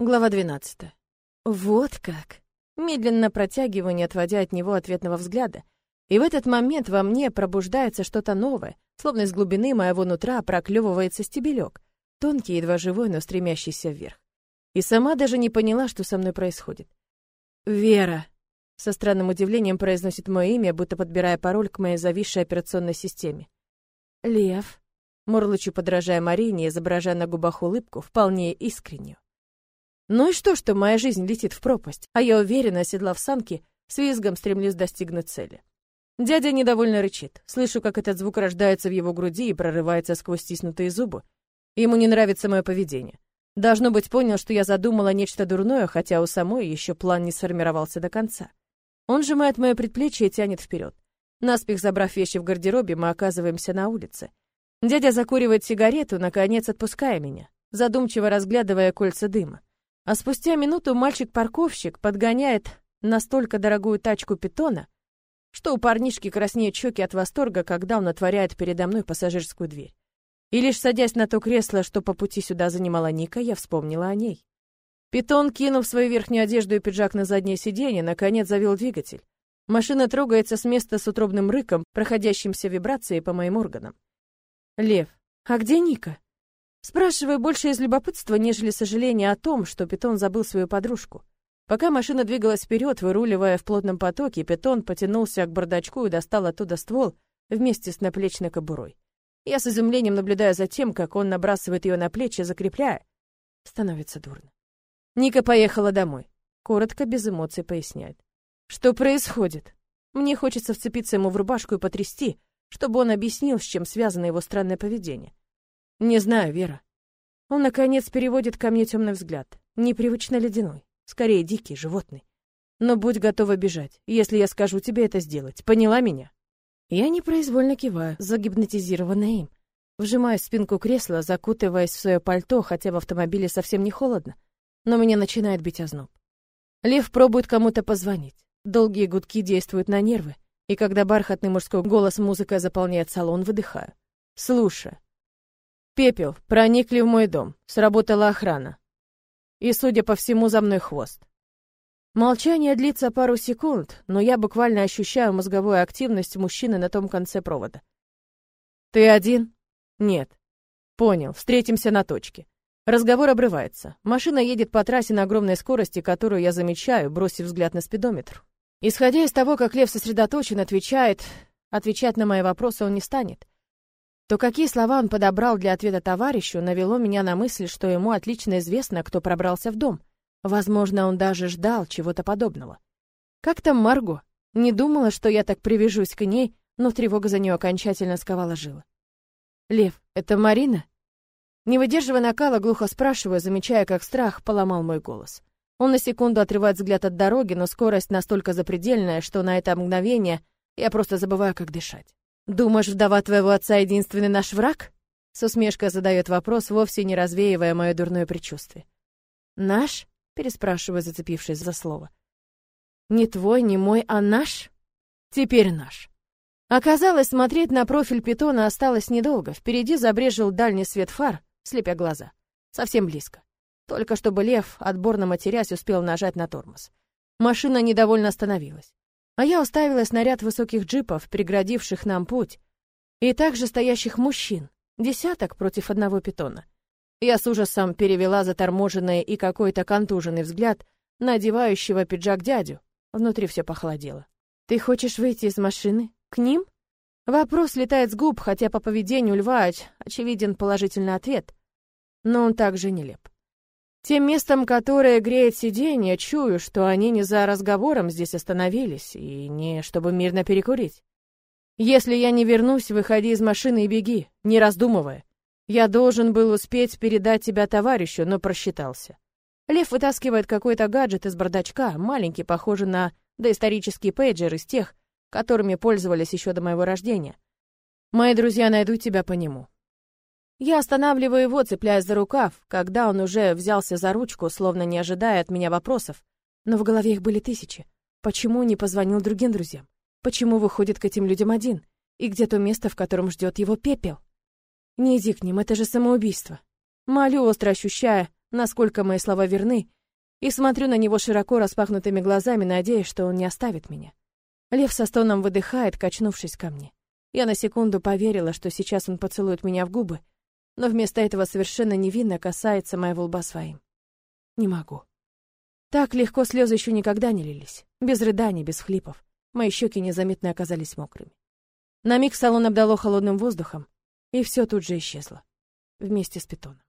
Глава 12. Вот как. Медленно протягиваю, не отводя от него ответного взгляда. И в этот момент во мне пробуждается что-то новое, словно из глубины моего нутра проклевывается стебелек, тонкий, едва живой, но стремящийся вверх. И сама даже не поняла, что со мной происходит. «Вера!» — со странным удивлением произносит мое имя, будто подбирая пароль к моей зависшей операционной системе. «Лев!» — мурлычу, подражая Марине, изображая на губах улыбку, вполне искреннюю. Ну и что, что моя жизнь летит в пропасть, а я уверенно, оседлав самки, с визгом стремлюсь достигнуть цели. Дядя недовольно рычит. Слышу, как этот звук рождается в его груди и прорывается сквозь стиснутые зубы. Ему не нравится мое поведение. Должно быть, понял, что я задумала нечто дурное, хотя у самой еще план не сформировался до конца. Он сжимает мое предплечье и тянет вперед. Наспех забрав вещи в гардеробе, мы оказываемся на улице. Дядя закуривает сигарету, наконец отпуская меня, задумчиво разглядывая кольца дыма. А спустя минуту мальчик-парковщик подгоняет настолько дорогую тачку питона, что у парнишки краснеют щеки от восторга, когда он отворяет передо мной пассажирскую дверь. И лишь садясь на то кресло, что по пути сюда занимала Ника, я вспомнила о ней. Питон, кинув свою верхнюю одежду и пиджак на заднее сиденье, наконец завел двигатель. Машина трогается с места с утробным рыком, проходящимся вибрацией по моим органам. Лев, а где Ника? Спрашиваю больше из любопытства, нежели сожаления о том, что Питон забыл свою подружку. Пока машина двигалась вперед, выруливая в плотном потоке, Питон потянулся к бардачку и достал оттуда ствол вместе с наплечной кобурой. Я с изумлением наблюдаю за тем, как он набрасывает ее на плечи, закрепляя. Становится дурно. Ника поехала домой. Коротко, без эмоций поясняет. Что происходит? Мне хочется вцепиться ему в рубашку и потрясти, чтобы он объяснил, с чем связано его странное поведение. Не знаю, Вера. Он, наконец, переводит ко мне темный взгляд. Непривычно ледяной. Скорее, дикий, животный. Но будь готова бежать, если я скажу тебе это сделать. Поняла меня? Я непроизвольно киваю, загипнотизированная им. Вжимаюсь в спинку кресла, закутываясь в свое пальто, хотя в автомобиле совсем не холодно. Но меня начинает бить озноб. Лев пробует кому-то позвонить. Долгие гудки действуют на нервы, и когда бархатный мужской голос музыка заполняет салон, выдыхаю. Слушай, Пепел, проникли в мой дом. Сработала охрана. И, судя по всему, за мной хвост. Молчание длится пару секунд, но я буквально ощущаю мозговую активность мужчины на том конце провода. Ты один? Нет. Понял, встретимся на точке. Разговор обрывается. Машина едет по трассе на огромной скорости, которую я замечаю, бросив взгляд на спидометр. Исходя из того, как Лев сосредоточен, отвечает, отвечать на мои вопросы он не станет то какие слова он подобрал для ответа товарищу, навело меня на мысль, что ему отлично известно, кто пробрался в дом. Возможно, он даже ждал чего-то подобного. Как там Марго? Не думала, что я так привяжусь к ней, но тревога за нее окончательно сковала жилы. «Лев, это Марина?» Не выдерживая накала, глухо спрашиваю, замечая, как страх поломал мой голос. Он на секунду отрывает взгляд от дороги, но скорость настолько запредельная, что на это мгновение я просто забываю, как дышать. «Думаешь, вдова твоего отца единственный наш враг?» С усмешкой задает вопрос, вовсе не развеивая мое дурное предчувствие. «Наш?» — переспрашиваю, зацепившись за слово. «Не твой, не мой, а наш?» «Теперь наш». Оказалось, смотреть на профиль питона осталось недолго. Впереди забрежил дальний свет фар, слепя глаза. Совсем близко. Только чтобы лев, отборно матерясь, успел нажать на тормоз. Машина недовольно остановилась. А я уставилась на ряд высоких джипов, преградивших нам путь, и также стоящих мужчин, десяток против одного питона. Я с ужасом перевела заторможенный и какой-то контуженный взгляд на одевающего пиджак дядю. Внутри все похолодело. «Ты хочешь выйти из машины? К ним?» Вопрос летает с губ, хотя по поведению льва очевиден положительный ответ. Но он также нелеп. Тем местом, которое греет сиденье, чую, что они не за разговором здесь остановились, и не чтобы мирно перекурить. Если я не вернусь, выходи из машины и беги, не раздумывая. Я должен был успеть передать тебя товарищу, но просчитался. Лев вытаскивает какой-то гаджет из бардачка, маленький, похожий на доисторический пейджер из тех, которыми пользовались еще до моего рождения. Мои друзья найдут тебя по нему. Я останавливаю его, цепляясь за рукав, когда он уже взялся за ручку, словно не ожидая от меня вопросов. Но в голове их были тысячи. Почему не позвонил другим друзьям? Почему выходит к этим людям один? И где то место, в котором ждет его пепел? Не иди к ним, это же самоубийство. Молю, остро ощущая насколько мои слова верны, и смотрю на него широко распахнутыми глазами, надеясь, что он не оставит меня. Лев со стоном выдыхает, качнувшись ко мне. Я на секунду поверила, что сейчас он поцелует меня в губы, но вместо этого совершенно невинно касается моего лба своим. Не могу. Так легко слезы еще никогда не лились. Без рыданий, без хлипов. Мои щеки незаметно оказались мокрыми. На миг салон обдало холодным воздухом, и все тут же исчезло. Вместе с питоном.